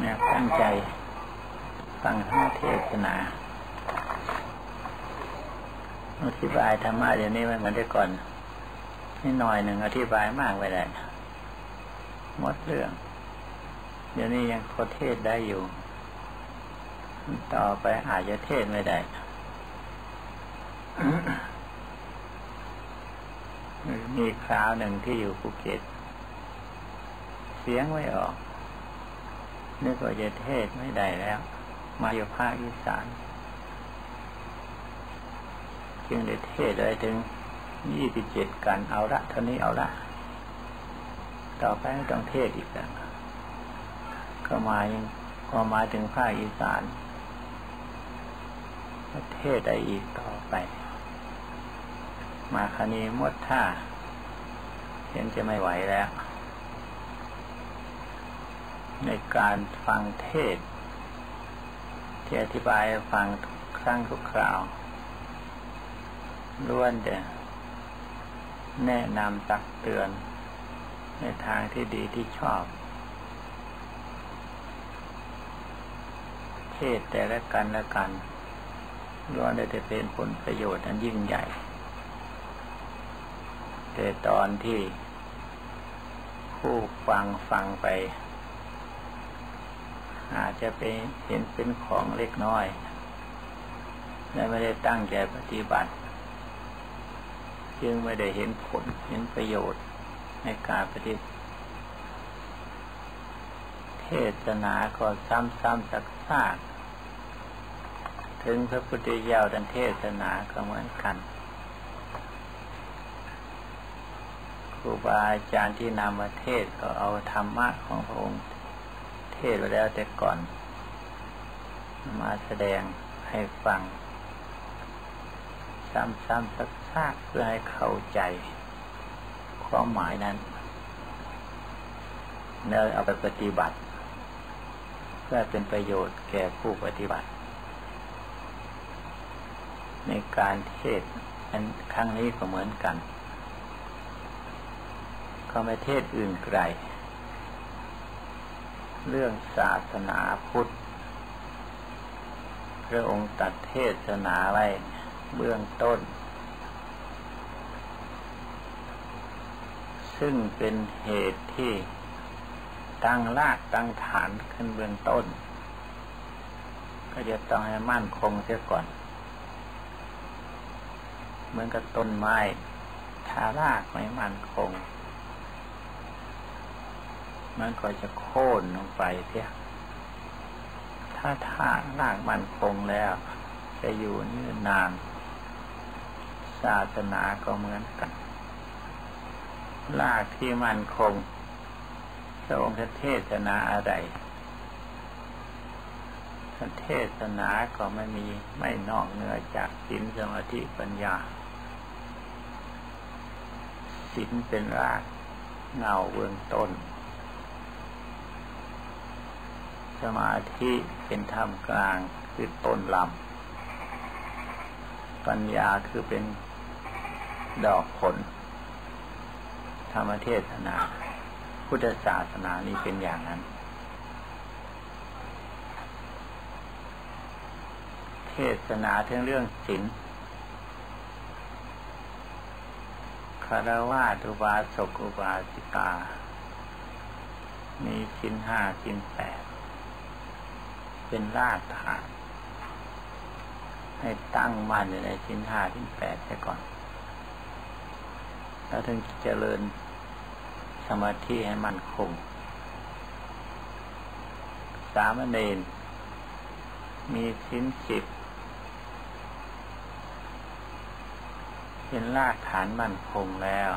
เนี่ยตั้งใจฟังธรรมเทศนาอธิบายธรรมะเดี๋ยวนี้ไม่เหมือนแต่ก่อนนี่หน่อยหนึ่งอธิบายมากไปเลยหมดเรื่อง เดี๋ยวนี้ยังพอเทศได้อยู่ ต่อไปอาจจะเทศไม่ได้มีคราวหนึ่งที่อยู่ภูเก็ต เสียงไม่ออก นึกว่าจะเทศไม่ได้แล้ว มาอยู่ภาคอีสาน จึงได้เทศเลยถึงยี่สิบเจ็ดกันเอาละเท่านี้เอาละต่อไปไม่ต้องเทศอีกแล้วก็มายังพอมาถึงภาคอีสานเทศใดอีกต่อไป มาคณีมดท่าเห็นจะไม่ไหวแล้ว ในการฟังเทศ ที่อธิบายฟังทุกครั้งทุกคราวล้วนแต่แนะนำตักเตือน ในทางที่ดีที่ชอบ เทศแต่ละกันละกันล้วนได้แต่เป็นผลประโยชน์อันยิ่งใหญ่ แต่ตอนที่ผู้ฟังฟังไป อาจจะไปเห็นเป็นของเล็กน้อยและไม่ได้ตั้งใจปฏิบัติ จึงไม่ได้เห็นผลเห็นประโยชน์ในการปฏิบัติ เทศนาก็ซ้ำๆซักๆถึงพระพุทธเจ้าดันเทศนาก็เหมือนกันครูบาอาจารย์ที่นำมาเทศก็เอาธรรมะของพระองค์เท ศไปแล้วแต่ก่อน มาแสดงให้ฟัง ซ้ำๆซักๆเพื่อให้เข้าใจความหมายนั้นแล้วเอาไปปฏิบัติ เพื่อเป็นประโยชน์แก่ผู้ปฏิบัติ ในการเทศอันครั้งนี้ก็เหมือนกันเขาไม่เทศอื่นไกล เรื่องศาสนาพุทธ พระองค์ตัดเทศนาไว้เบื้องต้น ซึ่งเป็นเหตุที่ตั้งรากตั้งฐานขึ้นเบื้องต้น ก็จะต้องให้มั่นคงเสียก่อน เหมือนกับต้นไม้ถ้ารากไม่มั่นคง มันก็จะโค่นลงไปเสียถ้าทางรากมันคงแล้ว จะอยู่ยืนนาน ศาสนาก็เหมือนกันรากที่มันคงพระองค์เทศนาอะไรท่านเทศนาก็ไม่มีไม่นอกเหนือจากศีลสมาธิปัญญาศีลเป็นรากเงาเบื้องต้น สมาธิเป็นธรรมกลางคือต้นลำปัญญาคือเป็นดอกผล ธรรมเทศนา พุทธศาสนานี้เป็นอย่างนั้น เทศนาถึงเรื่องศีลคารวะอุบาสกอุบาสิกา มีสินห้าสินแปด เป็นรากฐานให้ตั้งมั่นอยู่ในสินห้าสินแปดใช่ก่อน แล้วถึงจเจริญสมาธิให้มันคง สามเณรมีสิ้นสิบเป็นรากฐานมั่นคงแล้ว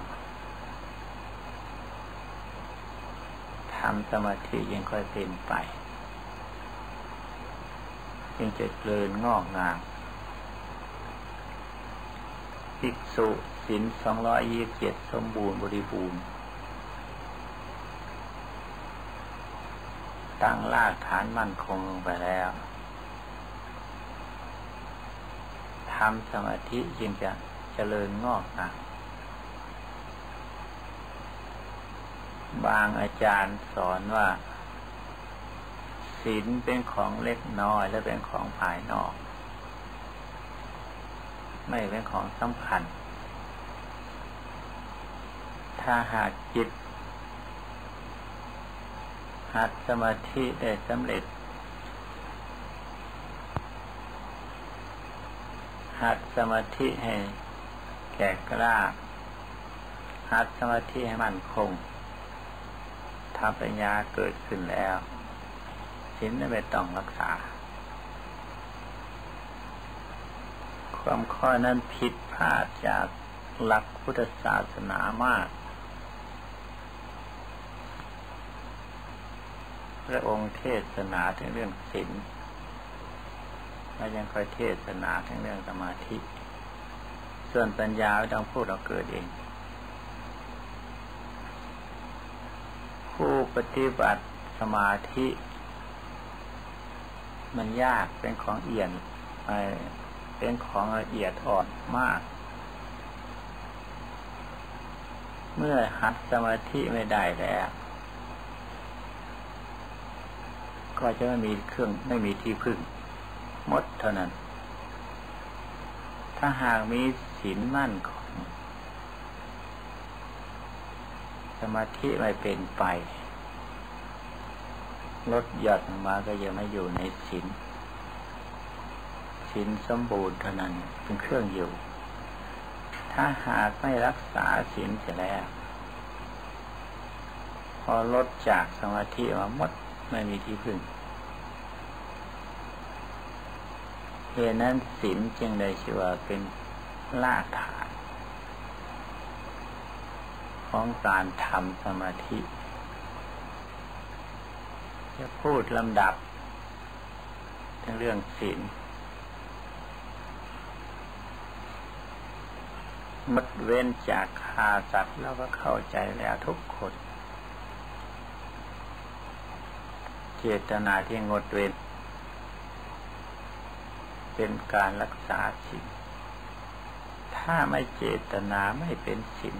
ทำสมาธิยังค่อยเป็นไป ยังจะเจริญงอกงามภิกษุสินสองร้อยยี่สิบเจ็ดสมบูรณ์บริบูรณ์ตั้งรากฐานมั่นคงลงไปแล้วทำสมาธิจึงจะเจริญงอกนะบางอาจารย์สอนว่า ศีลเป็นของเล็กน้อยและเป็นของภายนอก ไม่เป็นของสำคัญ ถ้าหากจิต หัดสมาธิได้สำเร็จ หัดสมาธิให้แก่กล้า หัดสมาธิให้มั่นคงทำปัญญาเกิดขึ้นแล้ว ศีลไม่ต้องรักษา ความข้อนั้นผิดพลาดจากหลักพุทธศาสนามาก พระองค์เทศนาถึงเรื่องศีลและยังคอยเทศนาถึงเรื่องสมาธิ ส่วนปัญญาไม่ต้องพูดเราเกิดเอง ผู้ปฏิบัติสมาธิ มันยากเป็นของเอียนเป็นของละเอียดอ่อนมาก เมื่อหัดสมาธิไม่ได้แล้ว ก็จะไม่มีเครื่องไม่มีที่พึ่งหมดเท่านั้น ถ้าหากมีศีลมั่นคงสมาธิไม่เป็นไป ลดหย่อนมาก็ยังไม่อยู่ในศีลศีลสมบูรณ์เท่านั้นเป็นเครื่องอยู่ ถ้าหากไม่รักษาศีลเสียแล้ว พอลดจากสมาธิมาหมดไม่มีที่พึ่งเหตุนั้นศีลจึงได้ชื่อว่าเป็นลากฐาน ของการทำสมาธิ จะพูดลำดับทั้งเรื่องศีลมดเว้นจากฆ่าสัตว์แล้วก็เข้าใจแล้วทุกคน เจตนาที่งดเว้น เป็นการรักษาศีลถ้าไม่เจตนาไม่เป็นศีล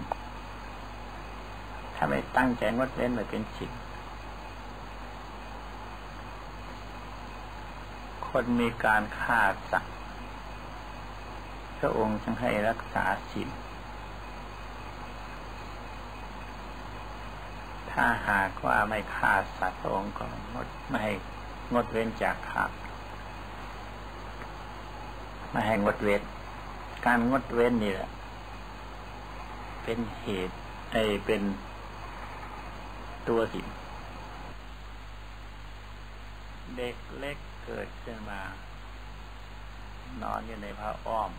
ถ้าไม่ตั้งใจงดเว้นไม่เป็นศีล คนมีการฆ่าสัตว์พระองค์จึงให้รักษาศีลถ้าหากว่าไม่ฆ่าสัตว์พระองค์ก็งดไม่ให้งดเว้นจากฆ่าไม่ให้งดเว้น การงดเว้นนี่แหละ เป็นเหตุไอเป็นตัวสินเด็กเล็ก เกิดขึ้นมา นอนอยู่ในผ้าอ้อม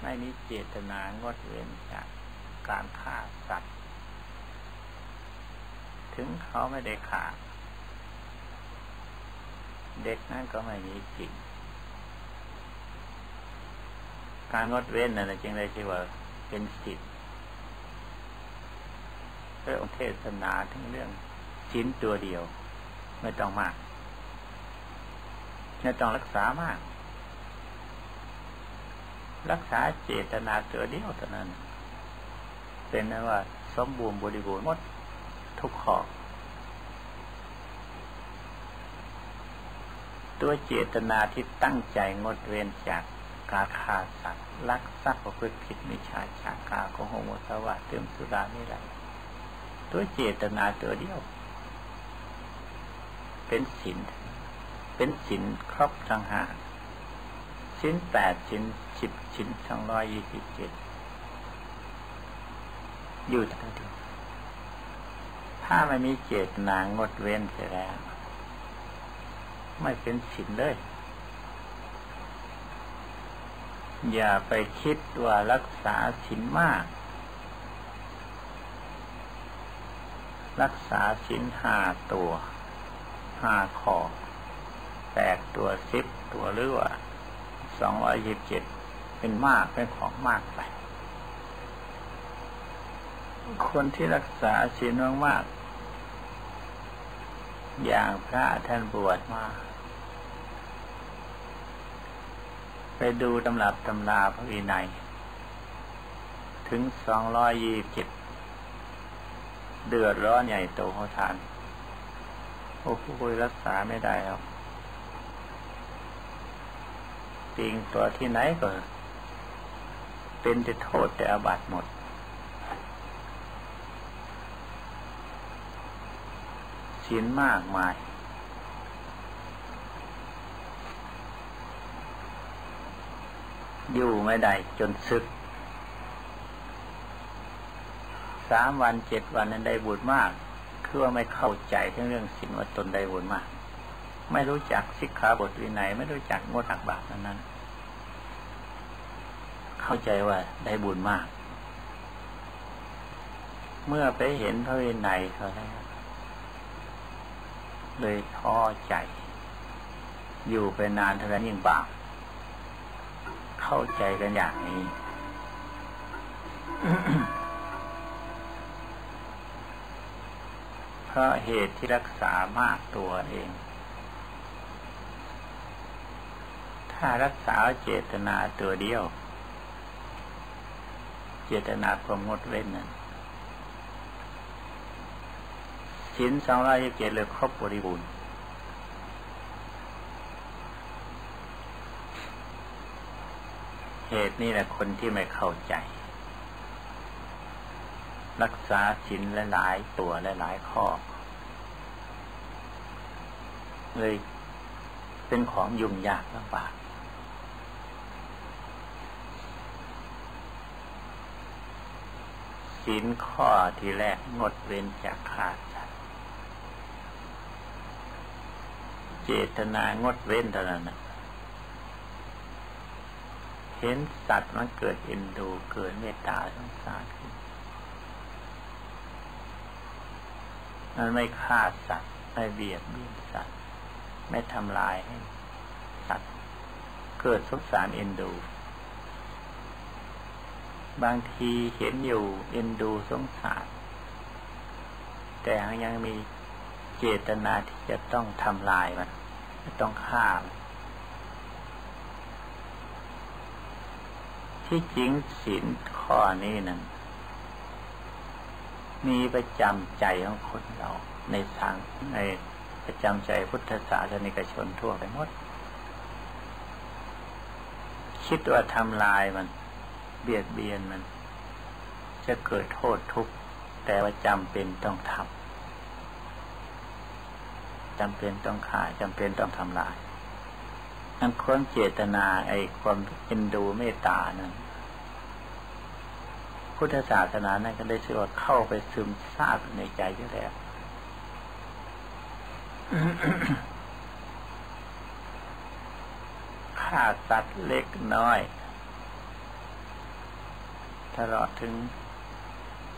ไม่มีเจตนางดเว้นจากการฆ่าสัตว์ ถึงเขาไม่ได้ฆ่าเด็กนั้นก็ไม่มีจริง การงดเว้นนั่นจึงได้ชื่ว่าเป็นสิทธิ์พระองค์เทศนาถึงเรื่องชิ้นตัวเดียว ไม่ต้องมาก ไม่ต้องรักษามาก รักษาเจตนาตัวเดียวเท่านั้น เป็นนั้นว่า สมบูรณ์บริบูรณ์หมดทุกข้อตัวเจตนาที่ตั้งใจงดเว้นจากการฆ่าสัตว์ลักทรัพย์ประพฤติผิดมิจฉาชากาของโหมสวะเติมสุรานี่แหละตัวเจตนาตัวเดียว เป็นศีล เป็นศีลครบทั้งห้าศีลแปดศีลสิบศีลสองร้อยยี่สิบเจ็ดอยู่ทั้งทีถ้าไม่มีเจตนางดเว้นเสียแล้ว ไม่เป็นศีลเลย อย่าไปคิดว่ารักษาศีลมาก รักษาศีลห้าตัวห้าคอ แปดตัวสิบตัวหรือว่าสองร้อยยิบเจ็ดเป็นมากเป็นของมากไป คนที่รักษาศีลมากอย่างพระท่านบวชมา ไปดูตำรับตำราพระวินัย ถึงสองร้อยยี่สิบเจ็ดเดือดร้อนใหญ่โตโหทาน โอ้โหรักษาไม่ได้ครับ ปิงตัวที่ไหนก็ เป็นแต่โทษแต่อาบัตหมดศีลมากมาย อยู่ไม่ได้จนซึก สามวันเจ็ดวันนั้นได้บุญมาก คือว่าไม่เข้าใจทั้งเรื่องศีลว่าตนได้บุญมาก ไม่รู้จักสิกขาบทวินัยไม่รู้จักงดหักบาปนั้น เข้าใจว่าได้บุญมาก เมื่อไปเห็นพระวินัยเขาแล้วเลยท้อใจ อยู่ไปนานเท่านั้นยิ่งบาปเข้าใจกันอย่างนี้เพราะเหตุที่รักษามากตัวเอง ถ้ารักษาเจตนาตัวเดียว เจตนาความงดเว้นนั้นสินสองร้อยเจ็ดเลยครบบริบูรณ์เหตุนี้แหละคนที่ไม่เข้าใจ รักษาสินและหลายตัวและหลายข้อ เลยเป็นของยุ่งยากลำบาก สินข้อที่แรกงดเว้นจากขาดเจตนางดเว้นเท่านั้นเห็นสัตว์มันเกิดเอ็นดูเกิดเมตตาสงสารมันไม่ฆ่าสัตว์ ไม่เบียดเบียนสัตว์ ไม่ทำลายให้สัตว์ เกิดสงสารเอ็นดู บางทีเห็นอยู่เอ็นดูสงสาร แต่ยังมีเจตนาที่จะต้องทำลายมันต้องฆ่ามที่จริงศีลข้อนี้นั้นมีประจำใจของคนเรา ในทางในประจำใจพุทธศาสนิกชนทั่วไปหมด คิดว่าทำลายมัน เบียดเบียนมัน จะเกิดโทษทุกข์แต่ว่าจำเป็นต้องทำจำเป็นต้องฆ่าจำเป็นต้องทำลายนั่นคนเจตนาไอ้ความเอ็นดูเมตตานั้นพุทธศาสนานั้นก็ได้ชื่อว่าเข้าไปซึมซาบในใจอยู่แล้วฆ่าสัตว์เล็กน้อย ตลอดถึง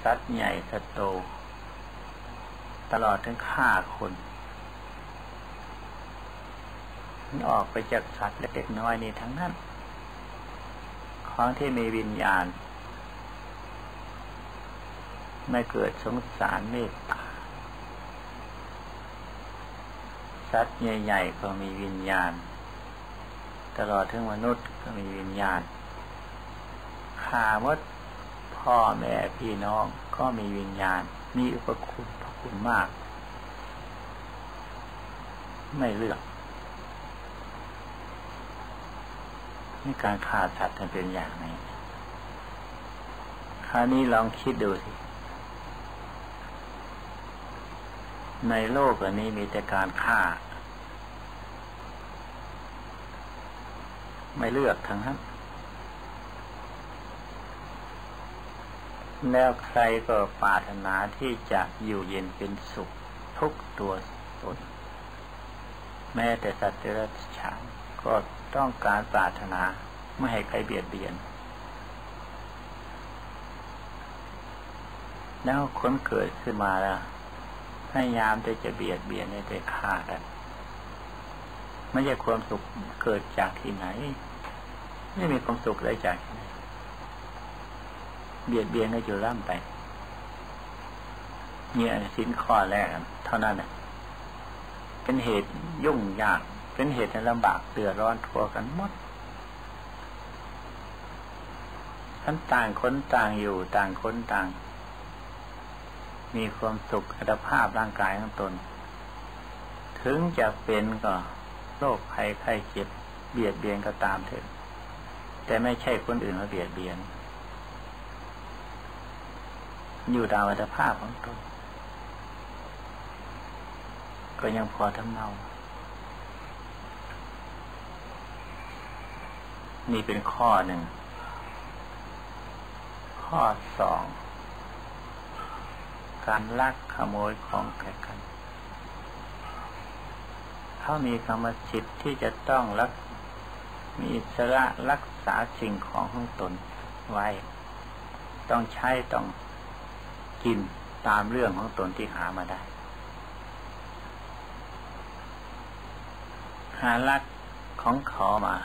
สัตว์ใหญ่สัตว์โต ตลอดถึงฆ่าคนออกไปจากสัตว์เล็กน้อยนี่ทั้งนั้น ของที่มีวิญญาณ ไม่เกิดสงสารเมตตาสัตว์ใหญ่ๆก็มีวิญญาณ ตลอดถึงมนุษย์ก็มีวิญญาณขามด พ่อแม่พี่น้องก็มีวิญญาณ มีอุปคุณพระคุณมาก ไม่เลือกนี่การฆ่าสัตว์เป็นอย่างนี้คราวนี้ลองคิดดูสิ ในโลกอันนี้มีแต่การฆ่า ไม่เลือกทั้งนั้น แล้วใครก็ปรารถนาที่จะอยู่เย็นเป็นสุข ทุกตัวตน แม้แต่สัตว์เดรัจฉานก็ต้องการปรารถนาไม่ให้ใครเบียดเบียน แล้วคนเกิดขึ้นมาล้วพยายามจะจะเบียดเบียนในแต่ฆ่ากันไม่ใช่ความสุขเกิดจากที่ไหน ไม่มีความสุขเลยจากที่ไหน เบียดเบียนก็อยู่ร่ำไปเนี่ยสินข้อแรกเท่านั้นเป็นเหตุยุ่งยาก เป็นเหตุให้ลำบากเดือดร้อนทั่วกันหมดท่านต่างคนต่างอยู่ต่างคนต่าง มีความสุขอัตภาพร่างกายของตน ถึงจะเป็นก็โรคภัยไข้เจ็บ เบียดเบียนก็ตามเถอะแต่ไม่ใช่คนอื่นมาเบียดเบียน อยู่ตามอัตภาพของตนก็ยังพอทำเนานี่เป็นข้อหนึ่ง ข้อสอง การลักขโมยของแก่กันเขามีกรรมสิทธิ์ที่จะต้องรัก มีอิสระรักษาสิ่งของของตนไว้ ต้องใช้ต้อง กินตามเรื่องของตนที่หามาได้ หาลักของเขามา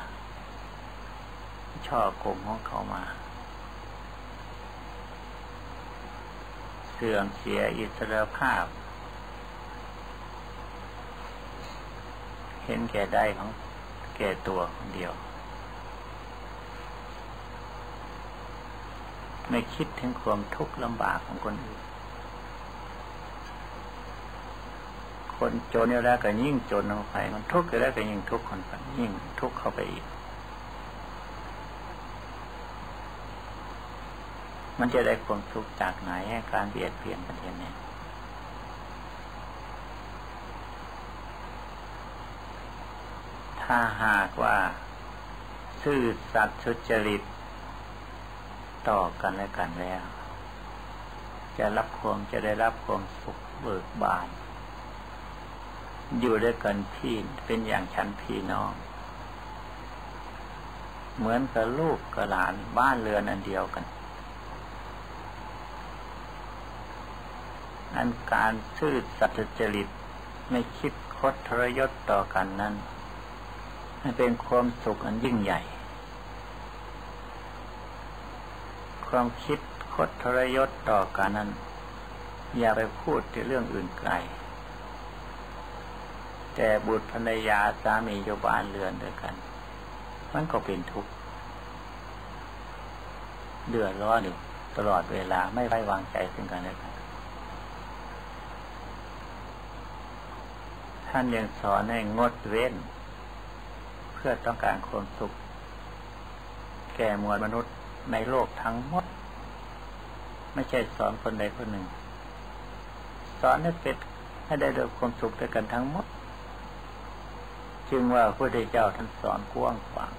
ช่อกงของเขามา เสื่อมเสียอิสรภาพ เห็นแก่ได้ของแก่ตัวคนเดียว ไม่คิดถึงความทุกข์ลำบากของคนอื่น คนจนเนี่แล้วก็ยิ่งจนลงไป มันทุกข์แล้วก็ยิ่งทุกข์คนไปยิ่งทุกข์เข้าไปอีก มันจะได้ความทุกข์จากไหนการเบียดเบียนกันเนี่ยถ้าหากว่า ซื่อสัตย์สุจริต ต่อกันและกันแล้ว จะรับความจะได้รับความสุขเบิกบาน อยู่ด้วยกันพี่เป็นอย่างชั้นพี่น้อง เหมือนกับลูกกับหลานบ้านเรือนอันเดียวกันอันการซื่อสัตย์จริตไม่คิดคดทรยศต่อกันนั้นมันเป็นความสุขอันยิ่งใหญ่ ความคิดคดทรยศต่อกันนั้น อย่าไปพูดถึงเรื่องอื่นไกล แต่บุตรภรรยาสามีโยบานเรือนด้วยกัน มันก็เป็นทุกข์เดือดร้อนอยู่ตลอดเวลาไม่ไว้วางใจซึ่งกันและกันท่านยังสอนให้งดเว้น เพื่อต้องการความสุข แก่มวลมนุษย์ ในโลกทั้งหมด ไม่ใช่สอนคนใดคนหนึ่ง สอนให้เป็นให้ได้รับความสุขด้วยกันทั้งหมด จึงว่าพระพุทธเจ้าท่านสอนกว้างขวาง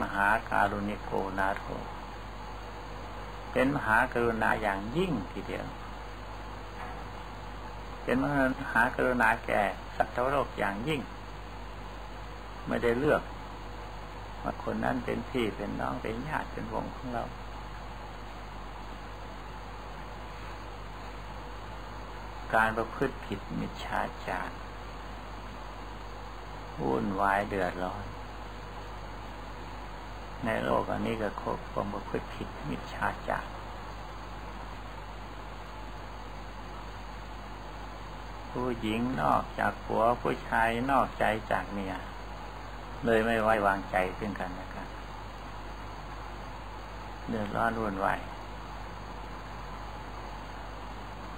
มหาการุณิโกนาโทเป็นมหากรุณาอย่างยิ่งทีเดียว เป็นมหากรุณาแก่สัตว์โลกอย่างยิ่ง ไม่ได้เลือก ว่าคนนั้นเป็นพี่เป็นน้องเป็นญาติเป็นวงของเรา การประพฤติผิดมิจฉาจารวุ่นวายเดือดร้อน ในโลกอันนี้ก็ครบความประพฤติผิดมิจฉาจารผู้หญิงนอกจากผัวผู้ชายนอกใจจากเมีย เลยไม่ไว้วางใจซึ่งกันและกันเดือดร้อนวุ่นวาย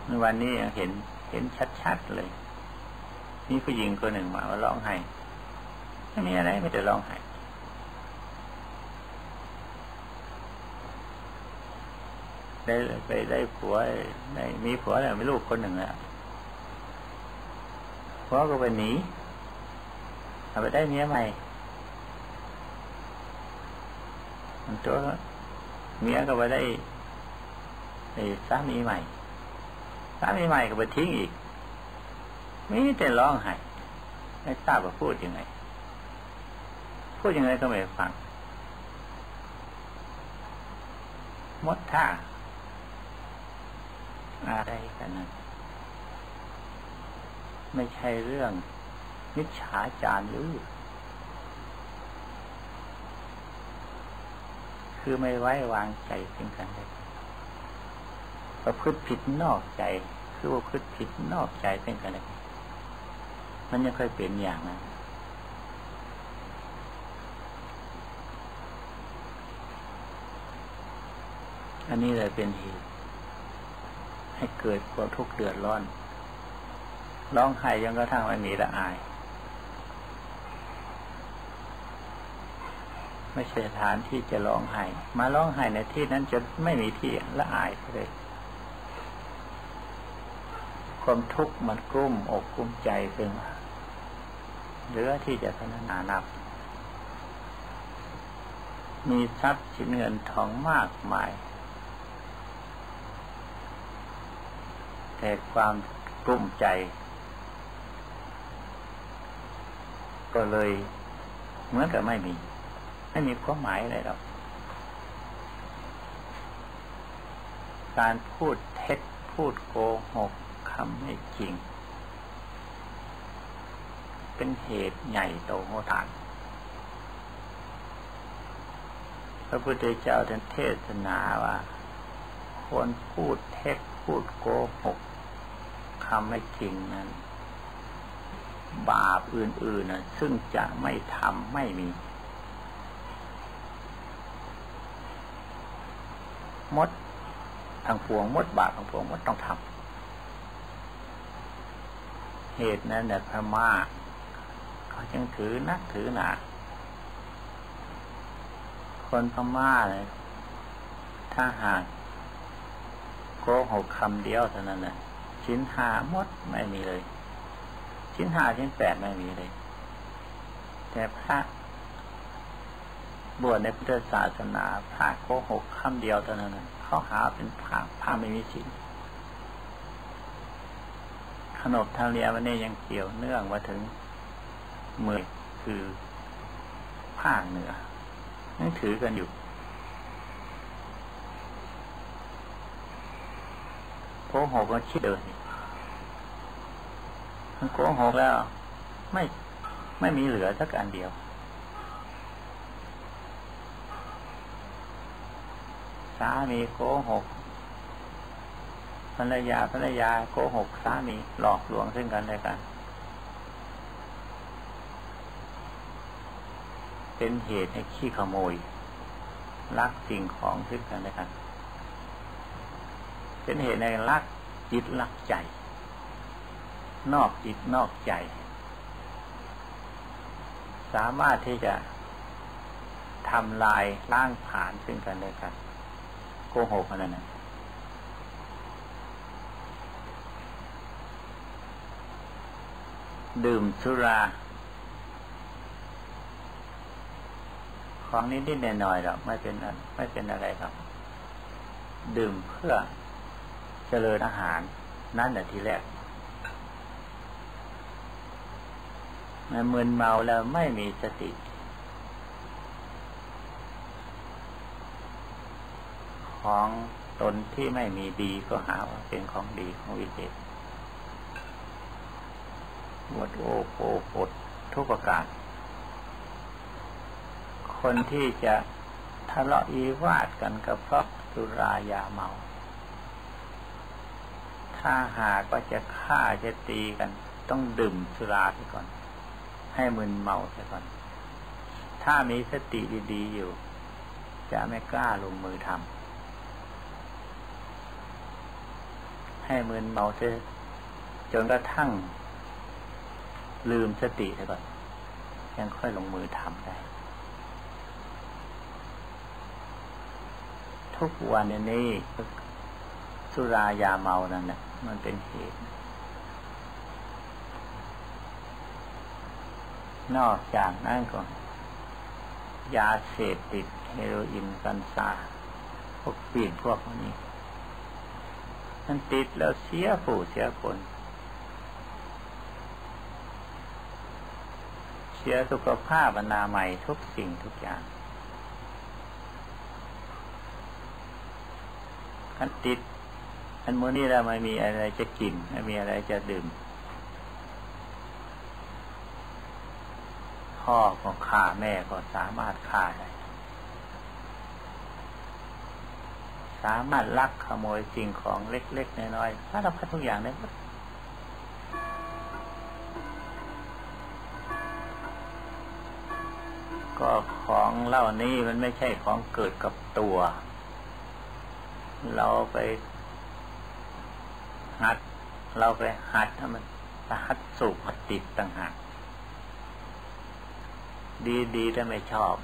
ในวันนี้ยังเห็นเห็นชัดๆเลยมีผู้หญิงคนหนึ่งมาว่าร้องไห้ไม่มีอะไรไม่แต่ร้องไห้ได้ไปได้ผัวได้มีผัวแล้วมีลูกคนหนึ่งแล้วผัวก็ไปหนีเอาไปได้เมียใหม่ มันตัวเมียก็ไปได้ไอ้สามีใหม่สามีใหม่ก็ไปทิ้งอีกมีแต่ร้องไห้ไม่ทราบว่าพูดยังไง พูดยังไงก็ไม่ฟังมดท่าอะไรกันนั้นไม่ใช่เรื่องมิจฉาจารหรือ คือไม่ไว้วางใจเป็นกันเลยประพฤติผิดนอกใจ คือว่าพฤติผิดนอกใจเป็นกันเลยมันยังเคยเป็นอย่างนั้นอันนี้เลยเป็นเหตุให้เกิดความทุกข์เดือดร้อน ร้องไห้ยังกระทั่งไม่มีละอาย ไม่ใช่สถานที่จะร้องไห้มาร้องไห้ในที่นั้นจะไม่มีที่ละอายเลยความทุกข์มันกลุ้มอกกลุ้มใจซึ่งเหลือที่จะพนานานับ มีทรัพย์สินเงินทองมากมาย แต่ความกลุ้มใจ ก็เลยเหมือนกับไม่มี ไม่มีความหมายอะไรหรอกการพูดเท็จพูดโกหกคำไม่จริง เป็นเหตุใหญ่โตโหฬารพระพุทธเจ้าท่านเทศนาว่าควรพูดเท็จพูดโกหกคำไม่จริงนั้น บาปอื่นๆนะซึ่งจะไม่ทำไม่มี มดทางพวงมดบาปทางพวงมดต้องทำเหตุนั้นเนี่ยพม่าเขาจึงถือนักถือหนาคนพม่าเลยถ้าหากโกหกคำเดียวเท่านั้นนะชิ้นห้ามดไม่มีเลย ชิ้นห้าชิ้นแปดไม่มีเลย แต่พระ บวชในพุทธศาสนาพระโกหกคำเดียวเท่านั้นเขาหาเป็นพระพระไม่มีชิ้นขนบธรรมเนียมวันนี้ยังเกี่ยวเนื่องมาถึงเมืองคือภาคเหนือยังถือกันอยู่ โกหกก็คิดเดินมันโกหกแล้ว ไม่ไม่มีเหลือสักอันเดียว สามีโกหกภรรยาภรรยาโกหกสามีหลอกลวงซึ่งกันและกัน เป็นเหตุให้ขี้ขโมยลักสิ่งของซึ่งกันและกัน เป็นเหตุในลักจิตลักใจ นอกจิตนอกใจ สามารถที่จะทำลายล้างผ่านซึ่งกันและกัน กหกนั่นนะดื่มสุรา ของนิดนิดหน่อยๆหรอกไม่เป็นไม่เป็นอะไรหรอกดื่มเพื่อเจริญอาหาร นั่นแหละทีแรกมันมึนเมาแล้วไม่มีสติ ของตนที่ไม่มีดีก็หาว่าเป็นของดีของวิเศษหมดโอ้โหปดทุกประการ คนที่จะทะเลาะอีวาดกันก็เพราะสุรายาเมา ถ้าหากว่าจะฆ่าจะตีกัน ต้องดื่มสุราไปก่อน ให้มึนเมาไปก่อน ถ้ามีสติดีๆอยู่ จะไม่กล้าลงมือทำ ให้มึนเมาเสียจนกระทั่ง ลืมสติไปก่อนยังค่อยลงมือทำได้ ทุกวันนี้สุรายาเมานั่นนะมันเป็นเหตุ นอกจากนั้นก็ยาเสพติดเฮโรอีนกัญชาพวกปีนพวกนี้ มันติดแล้วเสียผู้เสียคน เสียสุขภาพอนามัยทุกสิ่งทุกอย่างขันติดอันโมนี่เราไม่มีอะไรจะกินไม่มีอะไรจะดื่มพ่อก็ฆ่าแม่ก็สามารถฆ่าได้ สามารถลักขโมยสิ่งของเล็ก ๆ น้อยๆสารพัดทุกอย่างได้หมดก็ของเหล่านี้มันไม่ใช่ของเกิดกับตัว เราไปหัด เราไปหัดให้มันสหัสสุขติดต่างหากดีดีแต่ไม่ชอบ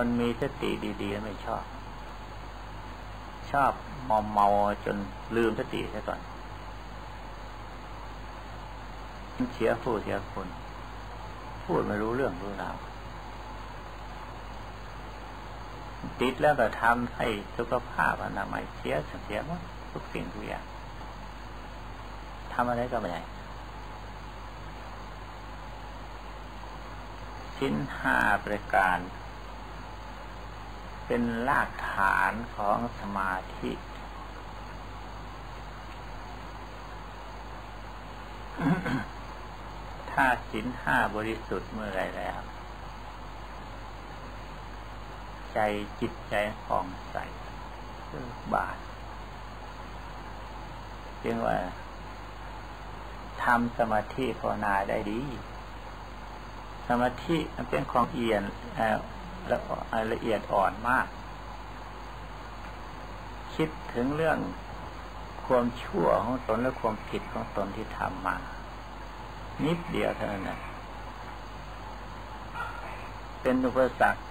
คนมีสติดีๆไม่ชอบ ชอบมอมเมาจนลืมสติซะก่อนเสียผู้เสียคนพูดไม่รู้เรื่องรู้ราวติดแล้วก็ทำให้สุขภาพอนามัยเสียเสียหมดทุกสิ่งทุกอย่างทำอะไรก็ไม่ได้ชิ้นห้าประการ เป็นรากฐานของสมาธิ ถ้าสินห้าบริสุทธิ์เมื่อไรแล้ว ใจจิตใจผ่องใสบาทจึงว่าทำสมาธิภาวนาได้ดี สมาธิมันเป็นของเอียน และเอียดอ่อนมาก คิดถึงเรื่องความชั่วของตนและความผิดของตนที่ทำมา นิดเดียวเท่านั้น เป็นอุปสรรค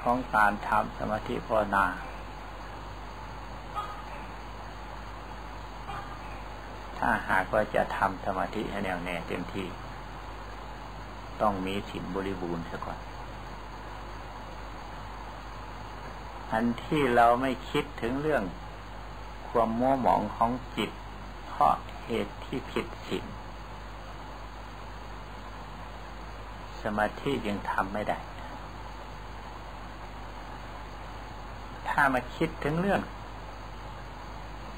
ของการทำสมาธิภาวนาถ้าหากว่าจะทำสมาธิให้แน่วแน่เต็มที่ ต้องมีสินบริบูรณ์ซะก่อน อันที่เราไม่คิดถึงเรื่อง ความมัวหมองของจิต เพราะเหตุที่ผิดสินสมาธิยังทำไม่ได้ ถ้ามาคิดถึงเรื่อง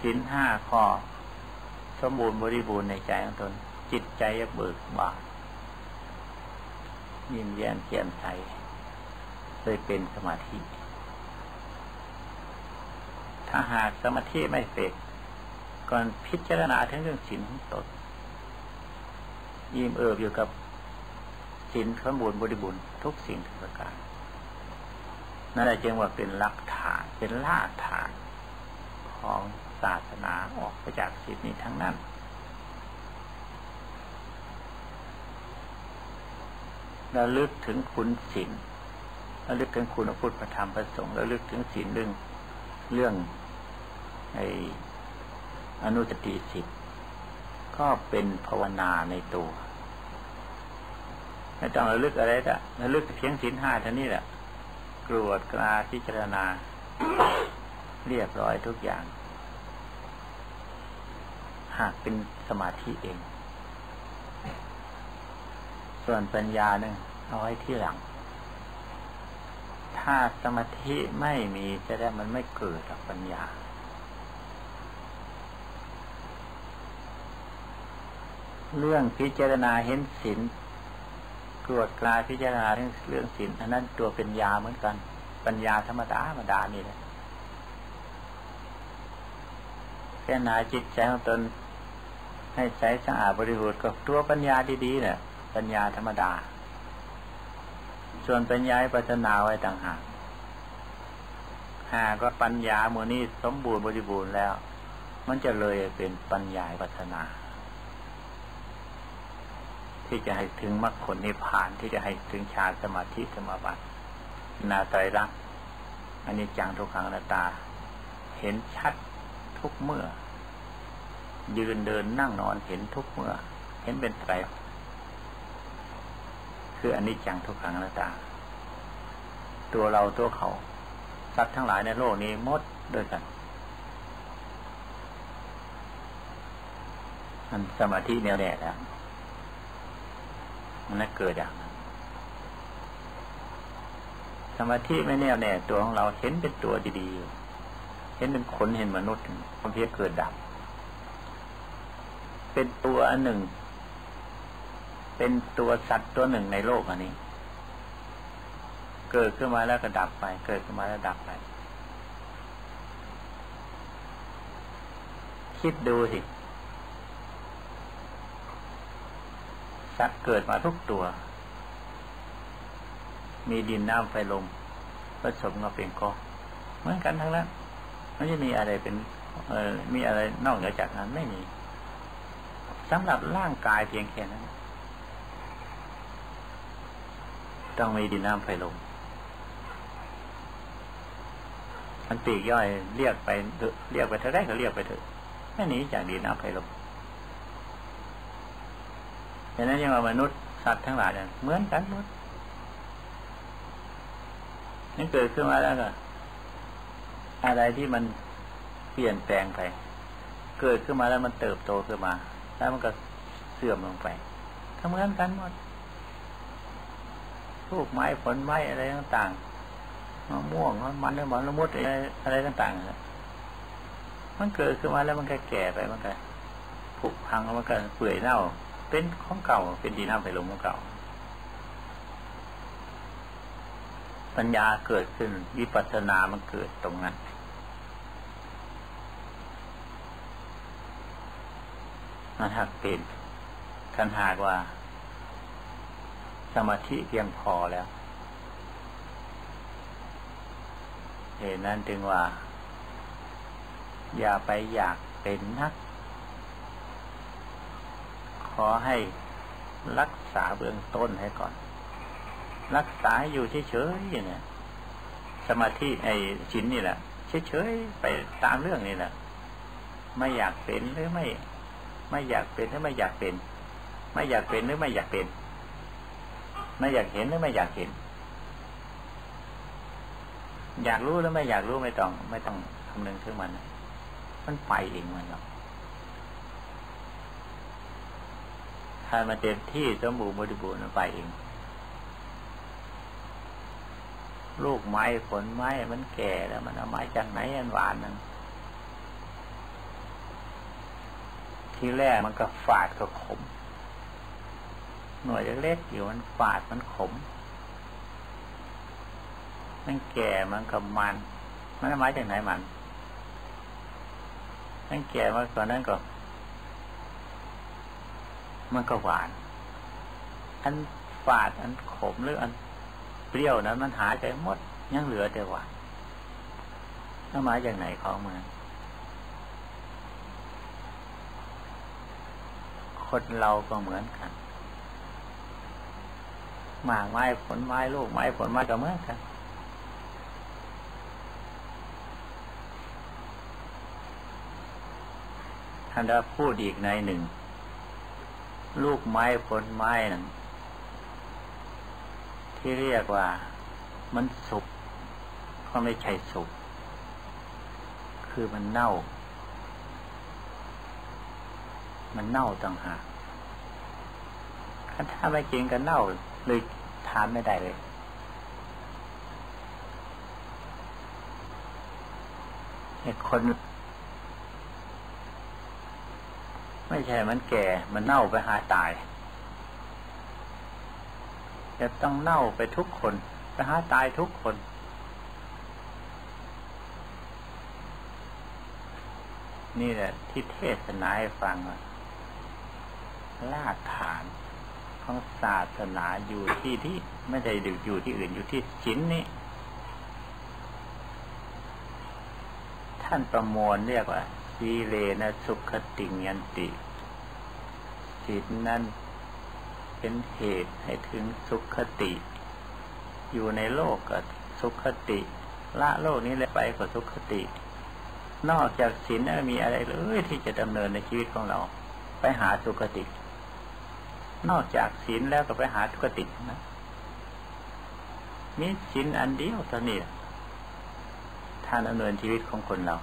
สินห้าข้อสมบูรณ์บริบูรณ์ในใจของตน จิตใจจะเบิกบานยิ้มแย้มแจ่มใสเลยเป็นสมาธิ ถ้าหากสมาธิไม่เสร็จก่อนพิจารณาถึงเรื่องสินของตนยิ้มเอิบอยู่กับสินสมบูรณ์บริบูรณ์ทุกสิ่งทุกประการนั่นแหละจึงว่าเป็นหลักฐานเป็นรากฐานของศาสนาออกไปจากสิทธินี้ทั้งนั้นราลึกถึงคุณศีลราลึกถึงคุณพระพุทธธรรมพระสงฆ์ราลึกถึงศีลเรื่องเรื่อง ไออนุสติสิทธิ์ก็เป็นภาวนาในตัวไม่ต้องระลึกอะไรละระลึกเพียงศีลห้าเท่านี้แหละกรวดกราพิจารณา เรียบร้อยทุกอย่าง หากเป็นสมาธิเอง ส่วนปัญญาหนึ่งเอาไว้ที่หลัง ถ้าสมาธิไม่มีจะได้มันไม่เกิดปัญญา เรื่องพิจารณาเห็นสินกรวดกลายพิจารณาเรื่องเรื่องศีลอันนั้นตัวเป็นยาเหมือนกัน ปัญญาธรรมดาธรรมดานี่แหละแค่นาจิตใจของตนให้ใสสะอาดบริบูรณ์กับตัวปัญญาดีๆเนี่ยปัญญาธรรมดา ส่วนปัญญาปัจนาไว้ต่างหากหากก็ปัญญาโมนี้สมบูรณ์บริบูรณ์แล้ว มันจะเลยเป็นปัญญาปัจนา ที่จะให้ถึงมรรคผลนิพพานที่จะให้ถึงฌานสมาธิสมาบัตินาไตรลักษณ์อันนี้จังทุกขังนาตา เห็นชัดทุกเมื่อ ยืนเดินนั่งนอนเห็นทุกเมื่อ เห็นเป็นไตรคืออันนี้จังทุกขังนาตา ตัวเราตัวเขาสัตว์ทั้งหลายในโลกนี้มดด้วยกันมันสมาธิแนวแน่แล้ว มันน่เกิดอย่างนั้นสมาธิไม่แน่วแน่ตัวของเราเห็นเป็นตัวดีๆ เห็นเป็นคนเห็นมนุษย์ความเพียรเกิดดับ เป็นตัวอันหนึ่ง เป็นตัวสัตว์ตัวหนึ่งในโลกอันนี้ เกิดขึ้นมาแล้วก็ดับไป เกิดขึ้นมาแล้วดับไป คิดดูสิ สัตว์เกิดมาทุกตัว มีดินน้ำไฟลมผสมกันเป็นกอเหมือนกันทั้งนั้นไม่ใช่มีอะไรเป็นเออมีอะไรนอกเหนือจากนั้นไม่มีสำหรับร่างกายเพียงแค่นั้น ต้องมีดินน้ำไฟลมมันปีกย่อยเรียกไปเรียกไปเท่าไรก็เรียกไปเถอะไม่หนีจากดินน้ำไฟลม ดังนั้นยังว่ามนุษย์สัตว์ทั้งหลายเนี่ยเหมือนกันหมดนี่เกิดขึ้นมาแล้วก็อะไรที่มันเปลี่ยนแปลงไป เกิดขึ้นมาแล้วมันเติบโตขึ้นมา แล้วมันก็เสื่อมลงไปทำเหมือนกันหมดลูกไม้ผลไม้อะไรต่างๆมะม่วงมันเนื้อมันละมุดอะไรอะไรต่างๆมันเกิดขึ้นมาแล้วมันก็แก่ไปมันก็ผุพังมันก็เปื่อยเน่า เป็นของเก่า เป็นดีน้ำไปลมของเก่า ปัญญาเกิดขึ้น วิปัสสนามันเกิดตรงนั้น มันหักเป็นคันหากว่า สมาธิเพียงพอแล้วเหตุนั้นจึงว่า อย่าไปอยากเป็นนัก ขอให้รักษาเบื้องต้นให้ก่อน รักษาอยู่เฉยๆเนี่ยสมาธิไอ้ชินนี่แหละเฉยๆไปตามเรื่องนี่แหละไม่อยากเป็นหรือไม่ ไม่อยากเป็นหรือไม่อยากเป็น ไม่อยากเป็นหรือไม่อยากเป็น ไม่อยากเห็นหรือไม่อยากเห็น อยากรู้หรือไม่อยากรู้ไม่ต้อง ไม่ต้องคำนึงถึงมัน มันไปเองมันหรอก ถ้ามันเต็มที่สมบูรณ์บริบูรณ์มันไปเอง ลูกไม้ผลไม้มันแก่แล้วมันเอาไม้จากไหนอันหวานนั่นทีแรกมันก็ฝาดก็ขม หน่วยเล็กๆอยู่มันฝาดมันขม มันแก่มันก็มัน มันหมายจากไหนมัน มันแก่มาก่อนนั้นก็ มันก็หวาน อันฝาดอันขมหรืออันเปรี้ยวนั้นมันหายไปหมดยังเหลือแต่หวานมันหมายจากไหนของมันคนเราก็เหมือนกันหมากไม้ผลไม้ลูกไม้ผลไม้ก็เหมือนกันท่านได้พูดอีกในหนึ่ง ลูกไม้ผลไม้นั้นที่เรียกว่ามันสุกก็ไม่ใช่สุกคือมันเน่า มันเน่าต่างหากถ้าไม่กินก็เน่าเลยทานไม่ได้เลย คน ไม่ใช่มันแก่ มันเน่าไปหาตาย จะต้องเน่าไปทุกคน ไปหาตายทุกคน นี่แหละที่เทศนาให้ฟังว่าลากฐานของศาสนาอยู่ที่ที่ไม่ได้อยู่ที่อื่นอยู่ที่ชิ้นนี้ ท่านประมวลเรียกว่า สีเลนะสุขติยันติจิตนั้นเป็นเหตุให้ถึงสุขติ อยู่ในโลกกับสุขติ ละโลกนี้เลยไปกับสุขติ นอกจากศีลม่มีอะไรเลยที่จะดำเนินในชีวิตของเรา ไปหาสุขติ นอกจากศีลแล้วก็ไปหาทุกตินะมีศีลอันเดียวเท่านี้ท่านดำเนินชีวิตของคนเรา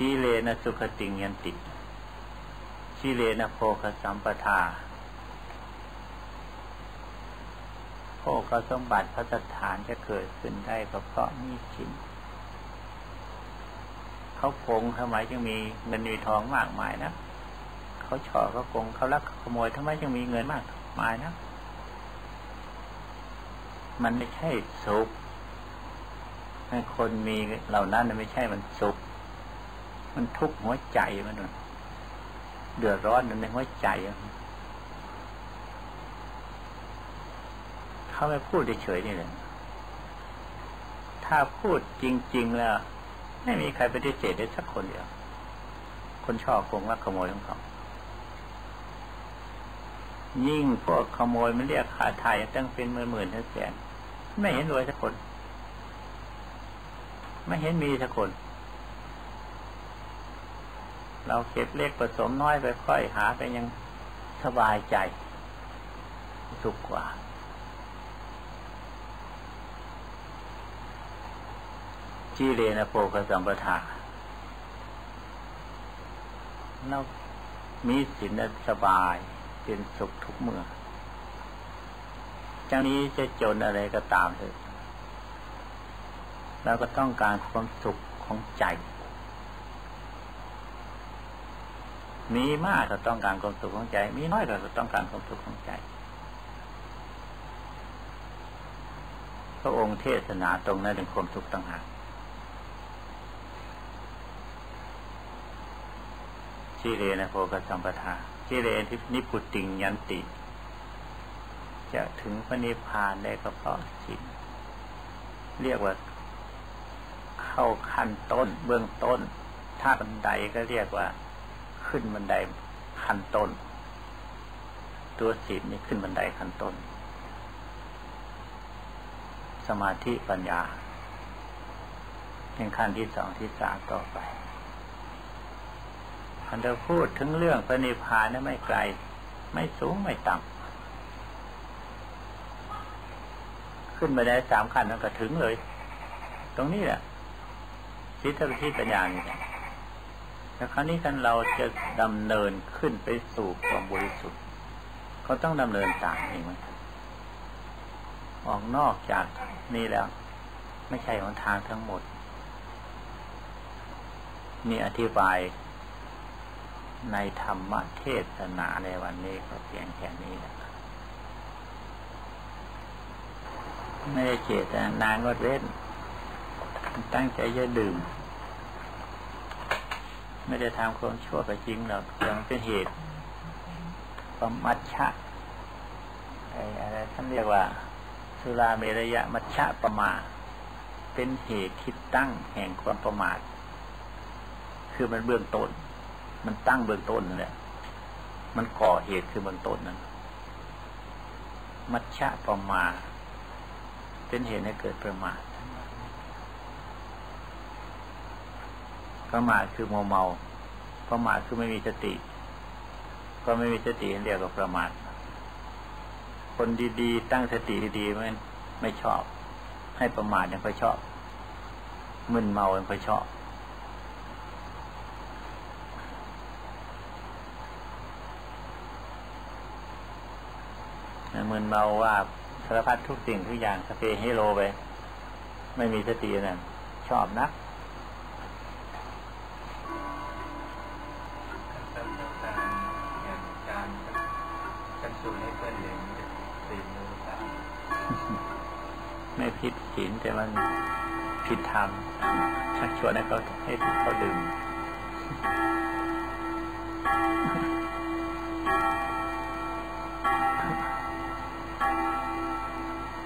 ชีเลนะสุขติงยันติชีเลนะโพคสัมปทาโภคสมบัติพระสถานจะเกิดขึ้นได้ก็เพราะมีชินเขาโกงทำไมจึงมีเงินมีทองมากมายนะเขาฉอเขาโกงเขาลักขโมยทำไมจึงมีเงินมากมายนะมันไม่ใช่สุขให้คนมีเหล่านั้นไม่ใช่มันสุข มันทุกข์หัวใจมันเดือดร้อนในหัวใจเขาไม่พูดเฉยๆนี่เลยถ้าพูดจริง ๆ แล้ว ไม่มีใครปฏิเสธได้สักคนเดียว คนชอบคงว่าขโมยของเขายิ่งพวกขโมยมันเรียกขาไทยตั้งเป็นหมื่นหมื่นแสนไม่เห็นรวยสักคน ไม่เห็นมีสักคน เราเก็บเล็กผสมน้อยไปค่อยหาไปยังสบายใจ สุขกว่า จีเรนะโปกสัมปทาเรามีสินสบาย เป็นสุขทุกเมื่อจังนี้จะจนอะไรก็ตามเถอะเราก็ต้องการความสุขของใจ มีมากก็ต้องการความสุขของใจ มีน้อยก็ต้องการความสุขของใจ พระองค์เทศนาตรงนั้นเป็นความสุขต่างหากชิเรนะโพกสัมปทาชิเรทินิพุติงยันติ จะถึงพระนิพพานได้ก็เพราะสิ่งเรียกว่าเข้าขั้นต้นเบื้องต้น ถ้าบันไดก็เรียกว่า ขึ้นบันไดขั้นต้น ตัวศีลนี่ขึ้นบันไดขั้นต้น สมาธิปัญญาเป็นขั้นที่สองที่สามต่อไปคันเราพูดถึงเรื่องพระนิพพานนี่ไม่ไกล ไม่สูงไม่ต่ำขึ้นไปได้สามขั้นแล้วก็ถึงเลย ตรงนี้แหละทิฏฐิปัญญานี่แหละ แล้วครั้นี้กันเราจะดำเนินขึ้นไปสู่ความบริสุทธิ์ก็ต้องดำเนินตามเองไหมออกนอกจากนี่แล้ว ไม่ใช่ของทางทั้งหมด นี่อธิบายในธรรมเทศนาในวันนี้ก็เพียงแค่นี้แหละไม่ได้เจตนางดเว้นตั้งใจจะดื่ม ไม่ได้ทำความชั่วไปจริงหรอกแต่มันเป็นเหตุความมัชชะไอ้อะไรท่านเรียกว่า สุราเมรยะมัชชะประมาเป็นเหตุคิดตั้งแห่งความประมาท คือมันเบื้องต้น มันตั้งเบื้องต้นนั่นแหละมันก่อเหตุคือเบื้องต้นนั้นมัชชะประมาเป็นเหตุให้เกิดประมาท ประมาทคือโมเมา ประมาทคือไม่มีสติ ก็ไม่มีสติเรียกว่าประมาท คนดีๆ ตั้งสติดีๆมันไม่ชอบ ให้ประมาทยังค่อยชอบ มึนเมายังค่อยชอบ มึนเมาว่าสารพัดทุกสิ่งทุกอย่างสเปให้โลไป ไม่มีสตินั่นชอบนะ ผิดศีลแต่มันผิดธรรมชักชวนให้เขาให้เขาดื่ม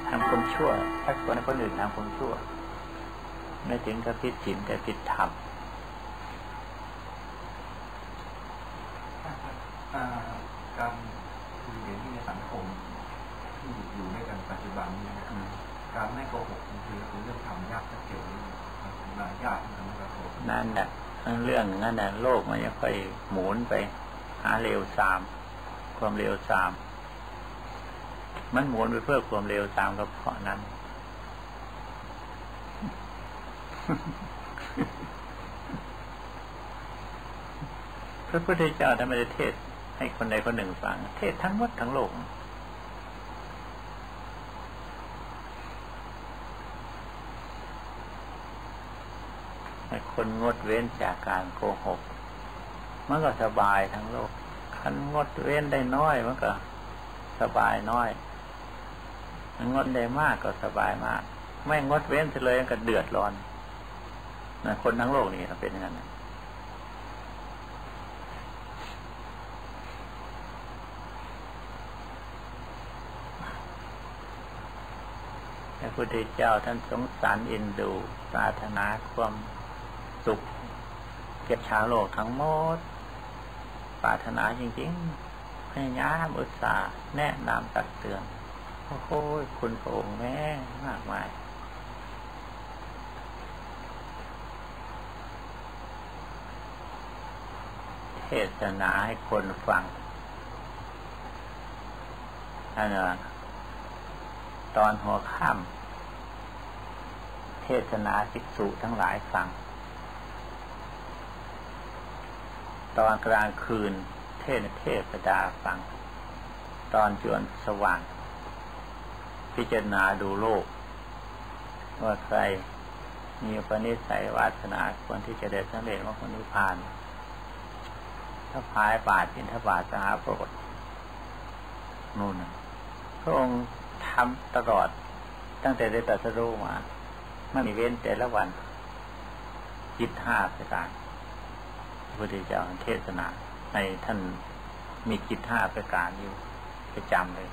ทำความชั่วชักชวนให้คนอื่นทำความชั่ว ไม่ถึงกับผิดศีลแต่ผิดธรรมกรรคืออย่างที่ในสังคมที่อยู่ในกันปัจจุบันนี้ การไม่โกหกคือเรื่องทำยากเกี่ยวกับมายากทำให้เราโกหกนั่นแหละเรื่องนั่นแหละโลกมันยังค่อยหมุนไป หาเร็วสาม ความเร็วสาม มันหมุนไปเพื่อความเร็วตามกับเพาะนั้นพระพุทธเจ้าท่านไม่ได้เทศให้คนใดคนหนึ่งฟัง เทศทั้งหมดทั้งโลก คนงดเว้นจากการโกหก มันก็สบายทั้งโลก คันงดเว้นได้น้อยมันก็สบายน้อยงดได้มากก็สบายมาก ไม่งดเว้นเลยก็เดือดร้อนนะคนทั้งโลกนี่เป็นอย่างนั้นแต่ระพุทธเจ้าท่านสงสารอินดูปรารถนาความ สุขเก็บชาวโลกทั้งหมดปรารถนาจริงๆพยายามอุตส่าห์แนะนำตักเตือนโอ้โหคุณพระองค์แม่มากมายเทศนาให้คนฟังนั่นตอนหัวค่ำเทศนาภิกษุทั้งหลายฟัง ตอนกลางคืน เทศเทศดาฟัง ตอนจวนสว่าง พิจารณาดูโลก ว่าใครมีปณิสัยวาสนาควรที่จะได้สำเร็จว่าคนนิพพาน ถ้าพายบาทอินทบาทสหโปรดนู่นพระองค์ทำตลอดตั้งแต่ได้ตรัสรู้มา ไม่มีเว้นแต่ละวันจิตห้าประการ พระพุทธเจ้าเทศนา ในท่านมีกิจห้าประการอยู่ประจำเลย